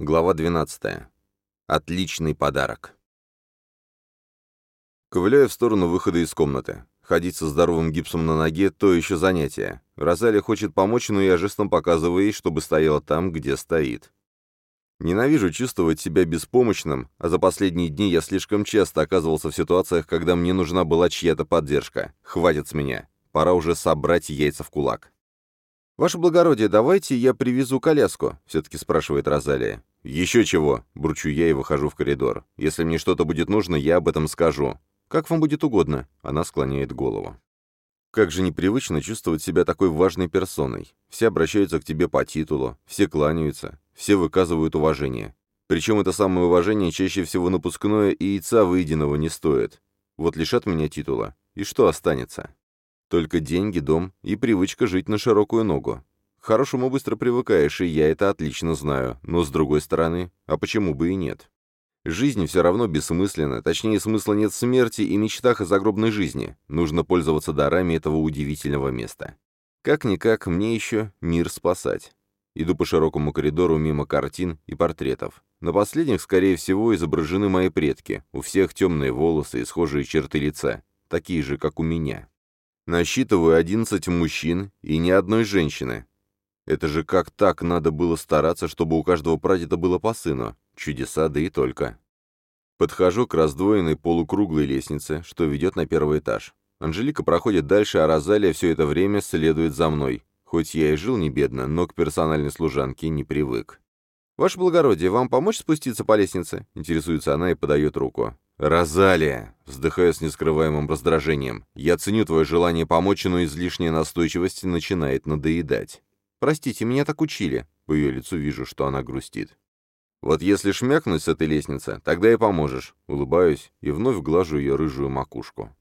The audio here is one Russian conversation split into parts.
Глава 12. Отличный подарок. Ковыляю в сторону выхода из комнаты. Ходить со здоровым гипсом на ноге – то еще занятие. Розалия хочет помочь, но я жестом показываю ей, чтобы стояла там, где стоит. Ненавижу чувствовать себя беспомощным, а за последние дни я слишком часто оказывался в ситуациях, когда мне нужна была чья-то поддержка. Хватит с меня. Пора уже собрать яйца в кулак. «Ваше благородие, давайте я привезу коляску», — все-таки спрашивает Розалия. «Еще чего?» — бурчу я и выхожу в коридор. «Если мне что-то будет нужно, я об этом скажу. Как вам будет угодно?» — она склоняет голову. Как же непривычно чувствовать себя такой важной персоной. Все обращаются к тебе по титулу, все кланяются, все выказывают уважение. Причем это самое уважение чаще всего напускное и яйца выеденного не стоит. Вот лишат меня титула, и что останется? Только деньги, дом и привычка жить на широкую ногу. К хорошему быстро привыкаешь, и я это отлично знаю, но с другой стороны, а почему бы и нет? Жизнь все равно бессмысленна, точнее смысла нет в смерти и мечтах о загробной жизни. Нужно пользоваться дарами этого удивительного места. Как-никак мне еще мир спасать. Иду по широкому коридору мимо картин и портретов. На последних, скорее всего, изображены мои предки. У всех темные волосы и схожие черты лица, такие же, как у меня. Насчитываю 11 мужчин и ни одной женщины. Это же как так надо было стараться, чтобы у каждого прадеда было по сыну. Чудеса, да и только. Подхожу к раздвоенной полукруглой лестнице, что ведет на первый этаж. Анжелика проходит дальше, а Розалия все это время следует за мной. Хоть я и жил не бедно, но к персональной служанке не привык. «Ваше благородие, вам помочь спуститься по лестнице?» — интересуется она и подает руку. «Розалия!» — вздыхаю с нескрываемым раздражением. «Я ценю твое желание помочь, но излишняя настойчивость начинает надоедать. Простите, меня так учили». По ее лицу вижу, что она грустит. «Вот если шмякнуть с этой лестницы, тогда и поможешь». Улыбаюсь и вновь глажу ее рыжую макушку.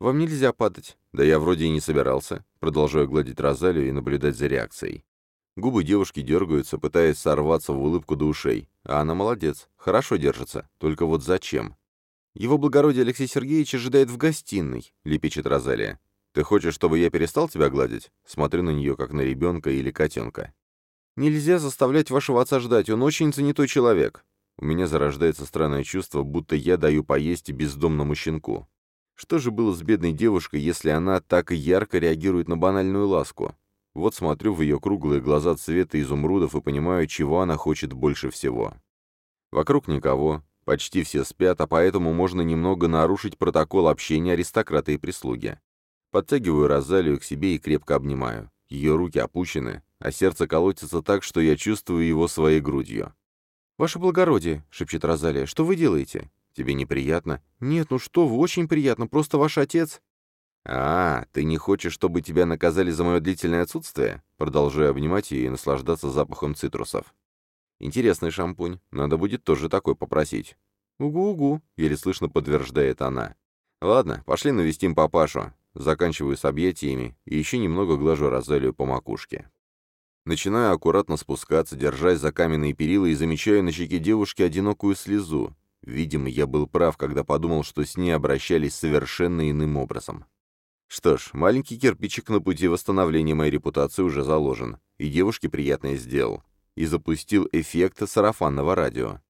«Вам нельзя падать». «Да я вроде и не собирался». Продолжаю гладить Розалию и наблюдать за реакцией. Губы девушки дергаются, пытаясь сорваться в улыбку до ушей. А она молодец, хорошо держится. Только вот зачем? «Его благородие Алексей Сергеевич ожидает в гостиной», — лепечет Розалия. «Ты хочешь, чтобы я перестал тебя гладить?» Смотрю на нее, как на ребенка или котенка. «Нельзя заставлять вашего отца ждать, он очень занятой человек». У меня зарождается странное чувство, будто я даю поесть бездомному щенку. Что же было с бедной девушкой, если она так ярко реагирует на банальную ласку? Вот смотрю в ее круглые глаза цвета изумрудов и понимаю, чего она хочет больше всего. Вокруг никого, Почти все спят, а поэтому можно немного нарушить протокол общения аристократа и прислуги. Подтягиваю Розалию к себе и крепко обнимаю. Ее руки опущены, а сердце колотится так, что я чувствую его своей грудью. «Ваше благородие», — шепчет Розалия, — «что вы делаете?» «Тебе неприятно?» «Нет, ну что вы, очень приятно, просто ваш отец...» «А, ты не хочешь, чтобы тебя наказали за мое длительное отсутствие?» Продолжаю обнимать ее и наслаждаться запахом цитрусов. Интересный шампунь. Надо будет тоже такой попросить. «Угу-угу», — еле слышно подтверждает она. «Ладно, пошли навестим папашу». Заканчиваю с объятиями и еще немного глажу Розалию по макушке. Начинаю аккуратно спускаться, держась за каменные перила, и замечаю на щеке девушки одинокую слезу. Видимо, я был прав, когда подумал, что с ней обращались совершенно иным образом. Что ж, маленький кирпичик на пути восстановления моей репутации уже заложен, и девушке приятное сделал и запустил эффект сарафанного радио.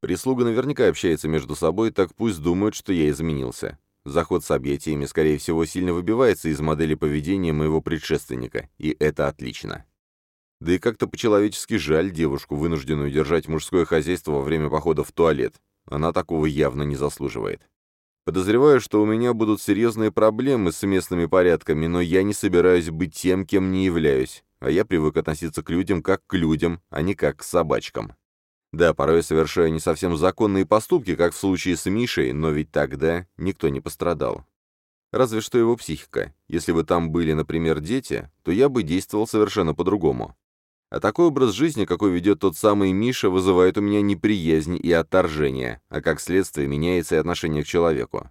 Прислуга наверняка общается между собой, так пусть думают, что я изменился. Заход с объятиями, скорее всего, сильно выбивается из модели поведения моего предшественника, и это отлично. Да и как-то по-человечески жаль девушку, вынужденную держать мужское хозяйство во время похода в туалет. Она такого явно не заслуживает. Подозреваю, что у меня будут серьезные проблемы с местными порядками, но я не собираюсь быть тем, кем не являюсь а я привык относиться к людям как к людям, а не как к собачкам. Да, порой я совершаю не совсем законные поступки, как в случае с Мишей, но ведь тогда никто не пострадал. Разве что его психика. Если бы там были, например, дети, то я бы действовал совершенно по-другому. А такой образ жизни, какой ведет тот самый Миша, вызывает у меня неприязнь и отторжение, а как следствие меняется и отношение к человеку.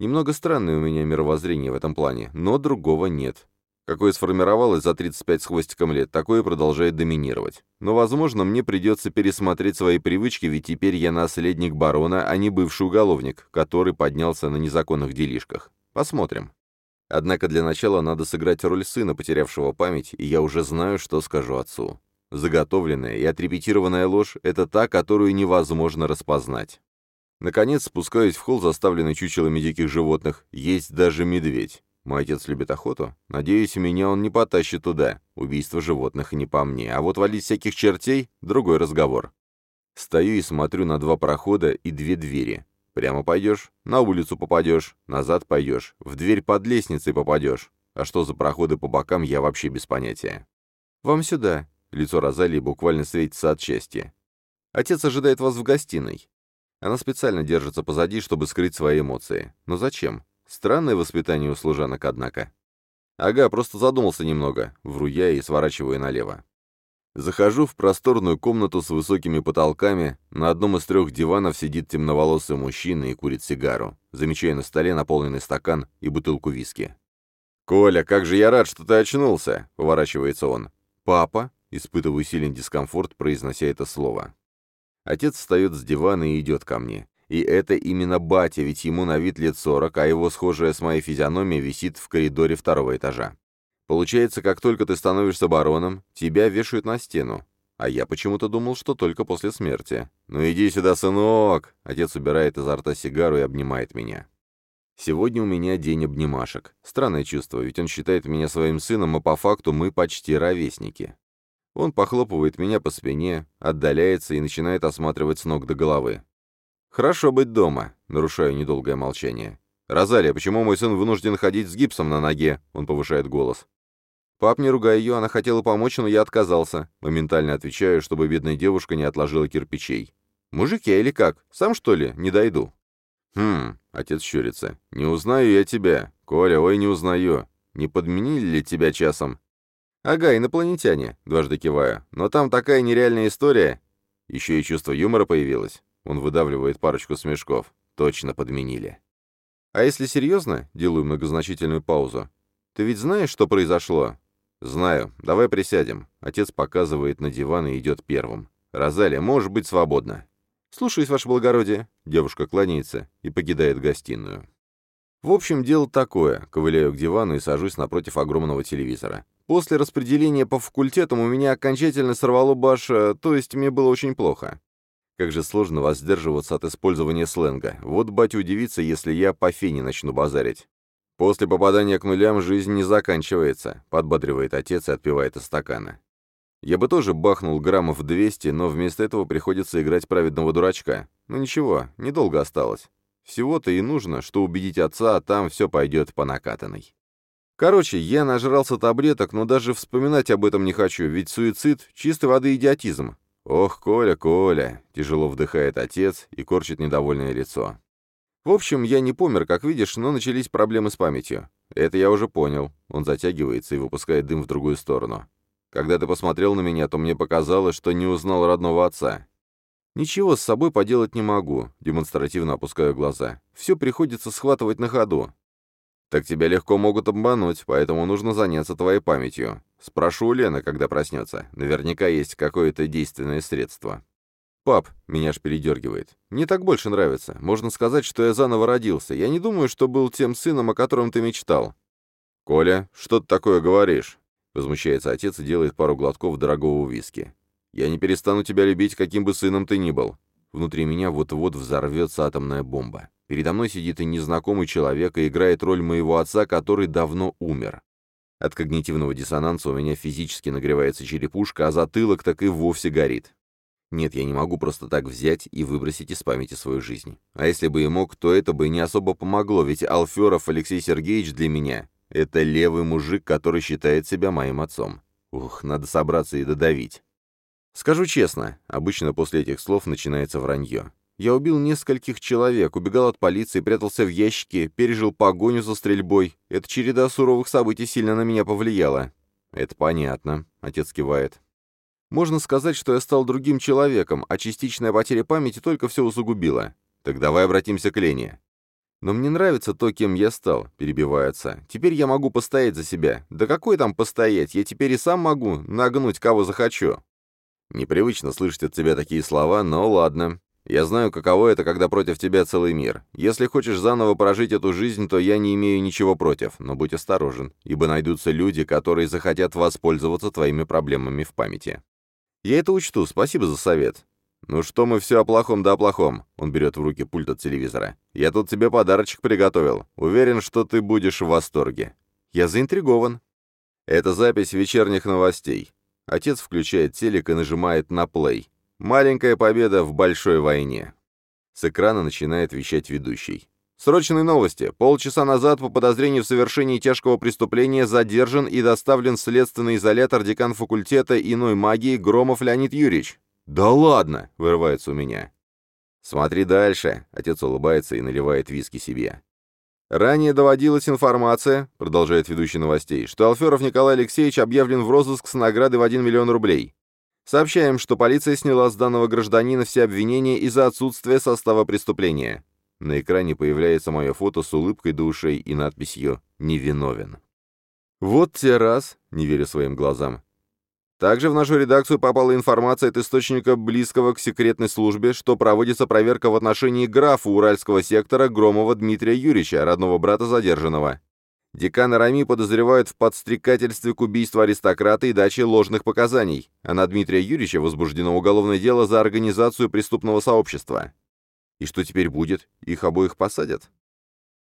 Немного странное у меня мировоззрение в этом плане, но другого нет. Какое сформировалось за 35 с хвостиком лет, такое продолжает доминировать. Но, возможно, мне придется пересмотреть свои привычки, ведь теперь я наследник барона, а не бывший уголовник, который поднялся на незаконных делишках. Посмотрим. Однако для начала надо сыграть роль сына, потерявшего память, и я уже знаю, что скажу отцу. Заготовленная и отрепетированная ложь — это та, которую невозможно распознать. Наконец спускаюсь в холл, заставленный чучелами диких животных. Есть даже медведь. Мой отец любит охоту. Надеюсь, меня он не потащит туда. Убийство животных не по мне. А вот валить всяких чертей — другой разговор. Стою и смотрю на два прохода и две двери. Прямо пойдешь, на улицу попадешь, назад пойдешь, в дверь под лестницей попадешь. А что за проходы по бокам, я вообще без понятия. «Вам сюда». Лицо Розалии буквально светится от счастья. «Отец ожидает вас в гостиной». Она специально держится позади, чтобы скрыть свои эмоции. Но зачем? Странное воспитание у служанок, однако. Ага, просто задумался немного, вру я и сворачиваю налево. Захожу в просторную комнату с высокими потолками, на одном из трех диванов сидит темноволосый мужчина и курит сигару. Замечаю на столе наполненный стакан и бутылку виски. «Коля, как же я рад, что ты очнулся!» — поворачивается он. «Папа?» — испытываю сильный дискомфорт, произнося это слово. Отец встает с дивана и идет ко мне. И это именно батя, ведь ему на вид лет сорок, а его схожая с моей физиономией висит в коридоре второго этажа. Получается, как только ты становишься бароном, тебя вешают на стену. А я почему-то думал, что только после смерти. «Ну иди сюда, сынок!» Отец убирает изо рта сигару и обнимает меня. Сегодня у меня день обнимашек. Странное чувство, ведь он считает меня своим сыном, а по факту мы почти ровесники. Он похлопывает меня по спине, отдаляется и начинает осматривать с ног до головы. «Хорошо быть дома», — нарушаю недолгое молчание. «Розалия, почему мой сын вынужден ходить с гипсом на ноге?» — он повышает голос. «Пап, не ругай ее, она хотела помочь, но я отказался». Моментально отвечаю, чтобы бедная девушка не отложила кирпичей. «Мужик я или как? Сам, что ли? Не дойду». «Хм...» — отец щурится. «Не узнаю я тебя. Коля, ой, не узнаю. Не подменили ли тебя часом?» «Ага, инопланетяне», — дважды киваю. «Но там такая нереальная история». Еще и чувство юмора появилось. Он выдавливает парочку смешков. Точно подменили. «А если серьезно?» — делаю многозначительную паузу. «Ты ведь знаешь, что произошло?» «Знаю. Давай присядем». Отец показывает на диван и идет первым. «Розалия, можешь быть свободна». «Слушаюсь, ваше благородие». Девушка кланяется и покидает гостиную. В общем, дело такое. Ковыляю к дивану и сажусь напротив огромного телевизора. После распределения по факультетам у меня окончательно сорвало баш, э, то есть мне было очень плохо. Как же сложно воздерживаться от использования сленга. Вот батя удивится, если я по фене начну базарить. После попадания к нулям жизнь не заканчивается, подбадривает отец и отпивает из стакана. Я бы тоже бахнул граммов 200, но вместо этого приходится играть праведного дурачка. Ну ничего, недолго осталось. Всего-то и нужно, что убедить отца, а там все пойдет по накатанной. Короче, я нажрался таблеток, но даже вспоминать об этом не хочу, ведь суицид — чистой воды идиотизм. Ох, Коля, Коля, тяжело вдыхает отец и корчит недовольное лицо. В общем, я не помер, как видишь, но начались проблемы с памятью. Это я уже понял. Он затягивается и выпускает дым в другую сторону. Когда ты посмотрел на меня, то мне показалось, что не узнал родного отца. Ничего с собой поделать не могу, демонстративно опускаю глаза. Все приходится схватывать на ходу. «Так тебя легко могут обмануть, поэтому нужно заняться твоей памятью. Спрошу у Лены, когда проснется. Наверняка есть какое-то действенное средство». «Пап», — меня аж передергивает, — «мне так больше нравится. Можно сказать, что я заново родился. Я не думаю, что был тем сыном, о котором ты мечтал». «Коля, что ты такое говоришь?» Возмущается отец и делает пару глотков дорогого виски. «Я не перестану тебя любить, каким бы сыном ты ни был. Внутри меня вот-вот взорвется атомная бомба. Передо мной сидит и незнакомый человек и играет роль моего отца, который давно умер. От когнитивного диссонанса у меня физически нагревается черепушка, а затылок так и вовсе горит. Нет, я не могу просто так взять и выбросить из памяти свою жизнь. А если бы и мог, то это бы не особо помогло, ведь Алферов Алексей Сергеевич для меня — это левый мужик, который считает себя моим отцом. Ух, надо собраться и додавить. Скажу честно, обычно после этих слов начинается вранье. Я убил нескольких человек, убегал от полиции, прятался в ящике, пережил погоню за стрельбой. Эта череда суровых событий сильно на меня повлияла. Это понятно, отец кивает. Можно сказать, что я стал другим человеком, а частичная потеря памяти только все усугубила. Так давай обратимся к Лене. Но мне нравится то, кем я стал, перебивая отца. Теперь я могу постоять за себя. Да какой там постоять, я теперь и сам могу нагнуть кого захочу. Непривычно слышать от тебя такие слова, но ладно. Я знаю, каково это, когда против тебя целый мир. Если хочешь заново прожить эту жизнь, то я не имею ничего против, но будь осторожен, ибо найдутся люди, которые захотят воспользоваться твоими проблемами в памяти. «Я это учту, спасибо за совет». «Ну что мы все о плохом да о плохом?» Он берет в руки пульт от телевизора. «Я тут тебе подарочек приготовил. Уверен, что ты будешь в восторге». «Я заинтригован». Это запись вечерних новостей. Отец включает телек и нажимает на плей. Маленькая победа в большой войне. С экрана начинает вещать ведущий. Срочные новости. Полчаса назад по подозрению в совершении тяжкого преступления задержан и доставлен в следственный изолятор декан факультета иной магии Громов Леонид Юрьевич. «Да ладно!» — вырывается у меня. «Смотри дальше», — отец улыбается и наливает виски себе. Ранее доводилась информация, продолжает ведущий новостей, что Алферов Николай Алексеевич объявлен в розыск с наградой в 1 миллион рублей. Сообщаем, что полиция сняла с данного гражданина все обвинения из-за отсутствия состава преступления. На экране появляется мое фото с улыбкой до ушей и надписью «Невиновен». Вот те раз, не верю своим глазам. Также в нашу редакцию попала информация от источника, близкого к секретной службе, что проводится проверка в отношении графа Уральского сектора Громова Дмитрия Юрьевича, родного брата задержанного. Декана Рами подозревают в подстрекательстве к убийству аристократа и даче ложных показаний, а на Дмитрия Юрьевича возбуждено уголовное дело за организацию преступного сообщества. И что теперь будет? Их обоих посадят?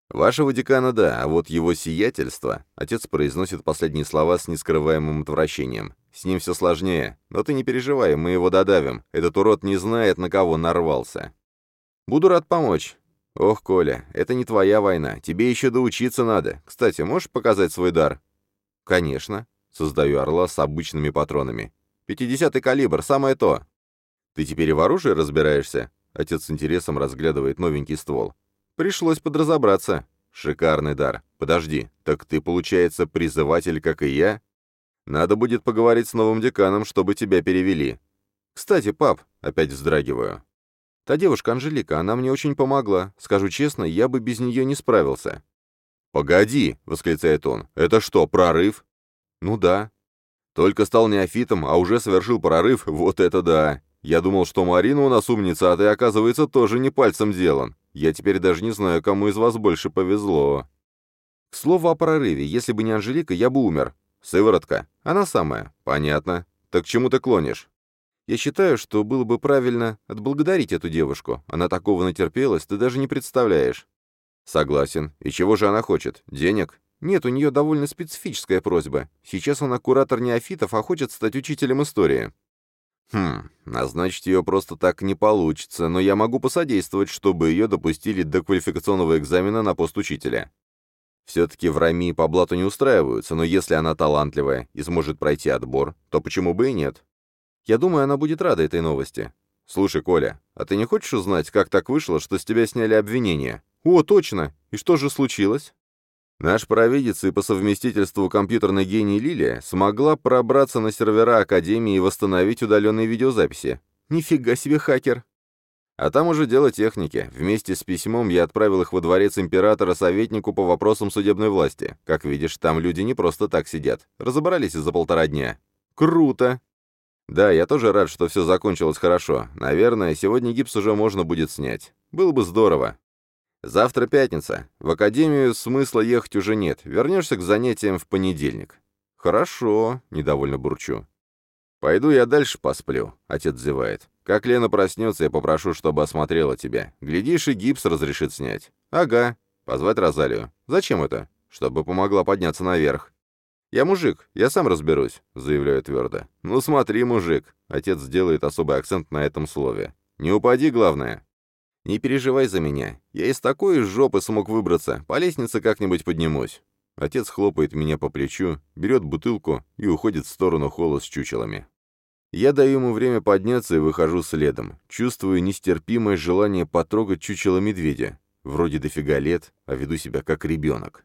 Вашего декана да, а вот его сиятельство, отец произносит последние слова с нескрываемым отвращением. С ним все сложнее, но ты не переживай, мы его додавим. Этот урод не знает, на кого нарвался. Буду рад помочь. Ох, Коля, это не твоя война, тебе еще доучиться надо. Кстати, можешь показать свой дар? Конечно. Создаю орла с обычными патронами. Пятидесятый калибр, самое то. Ты теперь и в оружии разбираешься? Отец с интересом разглядывает новенький ствол. Пришлось подразобраться. Шикарный дар. Подожди, так ты, получается, призыватель, как и я? Надо будет поговорить с новым деканом, чтобы тебя перевели. Кстати, пап, опять вздрагиваю. Та девушка Анжелика, она мне очень помогла. Скажу честно, я бы без нее не справился. «Погоди!» — восклицает он. «Это что, прорыв?» «Ну да». «Только стал неофитом, а уже совершил прорыв? Вот это да! Я думал, что Марина у нас умница, а ты, оказывается, тоже не пальцем делан. Я теперь даже не знаю, кому из вас больше повезло. К слову о прорыве, если бы не Анжелика, я бы умер. Сыворотка. Она самая. Понятно. Так к чему ты клонишь? Я считаю, что было бы правильно отблагодарить эту девушку. Она такого натерпелась, ты даже не представляешь. Согласен. И чего же она хочет? Денег? Нет, у нее довольно специфическая просьба. Сейчас она куратор неофитов, а хочет стать учителем истории. Хм, назначить ее просто так не получится, но я могу посодействовать, чтобы ее допустили до квалификационного экзамена на пост учителя. Все-таки в Рами по блату не устраиваются, но если она талантливая и сможет пройти отбор, то почему бы и нет? Я думаю, она будет рада этой новости. Слушай, Коля, а ты не хочешь узнать, как так вышло, что с тебя сняли обвинения? О, точно! И что же случилось? Наш провидец и по совместительству компьютерный гений Лилия смогла пробраться на сервера Академии и восстановить удаленные видеозаписи. Нифига себе хакер! А там уже дело техники. Вместе с письмом я отправил их во дворец императора советнику по вопросам судебной власти. Как видишь, там люди не просто так сидят. Разобрались за полтора дня. Круто! Да, я тоже рад, что все закончилось хорошо. Наверное, сегодня гипс уже можно будет снять. Было бы здорово. Завтра пятница. В академию смысла ехать уже нет. Вернешься к занятиям в понедельник. Хорошо, недовольно бурчу. Пойду я дальше посплю, отец зевает. Как Лена проснется, я попрошу, чтобы осмотрела тебя. Глядишь, и гипс разрешит снять. Ага. Позвать Розалию. Зачем это? Чтобы помогла подняться наверх. «Я мужик, я сам разберусь», — заявляю твердо. «Ну смотри, мужик», — отец делает особый акцент на этом слове. «Не упади, главное». «Не переживай за меня. Я из такой жопы смог выбраться. По лестнице как-нибудь поднимусь». Отец хлопает меня по плечу, берет бутылку и уходит в сторону холла с чучелами. Я даю ему время подняться и выхожу следом. Чувствую нестерпимое желание потрогать чучело медведя. Вроде дофига лет, а веду себя как ребенок.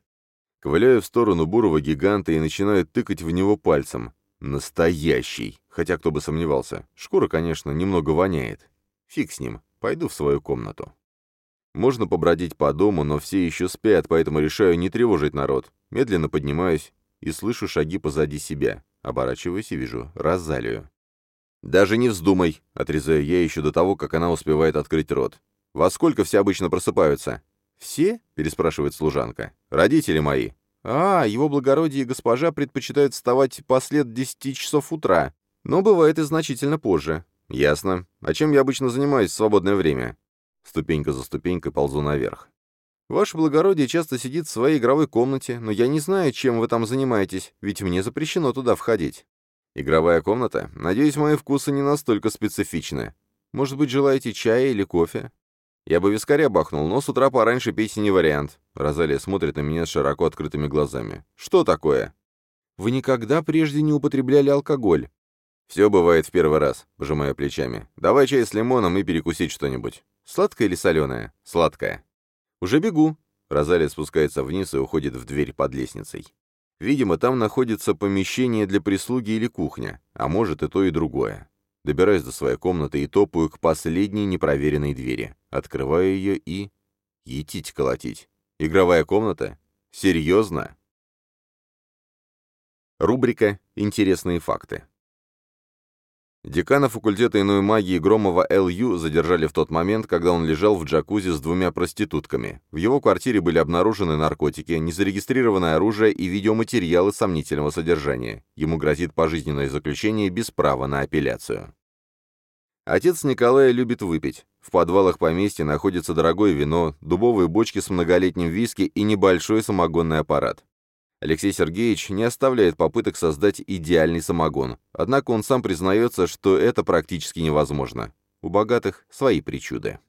Ковыляю в сторону бурого гиганта и начинаю тыкать в него пальцем. Настоящий. Хотя кто бы сомневался. Шкура, конечно, немного воняет. Фиг с ним. Пойду в свою комнату. Можно побродить по дому, но все еще спят, поэтому решаю не тревожить народ. Медленно поднимаюсь и слышу шаги позади себя. Оборачиваюсь и вижу Розалию. «Даже не вздумай», — отрезаю я еще до того, как она успевает открыть рот. «Во сколько все обычно просыпаются?» «Все?» — переспрашивает служанка. «Родители мои». «А, его благородие и госпожа предпочитают вставать послед десяти часов утра. Но бывает и значительно позже. Ясно. А чем я обычно занимаюсь в свободное время? Ступенька за ступенькой ползу наверх. Ваше благородие часто сидит в своей игровой комнате, но я не знаю, чем вы там занимаетесь, ведь мне запрещено туда входить. Игровая комната? Надеюсь, мои вкусы не настолько специфичны. Может быть, желаете чая или кофе? Я бы вискаря бахнул, но с утра пораньше пить не вариант. Розалия смотрит на меня с широко открытыми глазами. Что такое? Вы никогда прежде не употребляли алкоголь? Все бывает в первый раз, пожимая плечами. Давай чай с лимоном и перекусить что-нибудь. Сладкое или соленое? Сладкое. Уже бегу. Розалия спускается вниз и уходит в дверь под лестницей. Видимо, там находится помещение для прислуги или кухня, а может и то, и другое. Добираюсь до своей комнаты и топаю к последней непроверенной двери. Открываю ее и... Етить колотить. Игровая комната? Серьезно? Рубрика «Интересные факты». Декана факультета иной магии Громова Л.Ю. задержали в тот момент, когда он лежал в джакузи с двумя проститутками. В его квартире были обнаружены наркотики, незарегистрированное оружие и видеоматериалы сомнительного содержания. Ему грозит пожизненное заключение без права на апелляцию. Отец Николая любит выпить. В подвалах поместья находится дорогое вино, дубовые бочки с многолетним виски и небольшой самогонный аппарат. Алексей Сергеевич не оставляет попыток создать идеальный самогон, однако он сам признается, что это практически невозможно. У богатых свои причуды.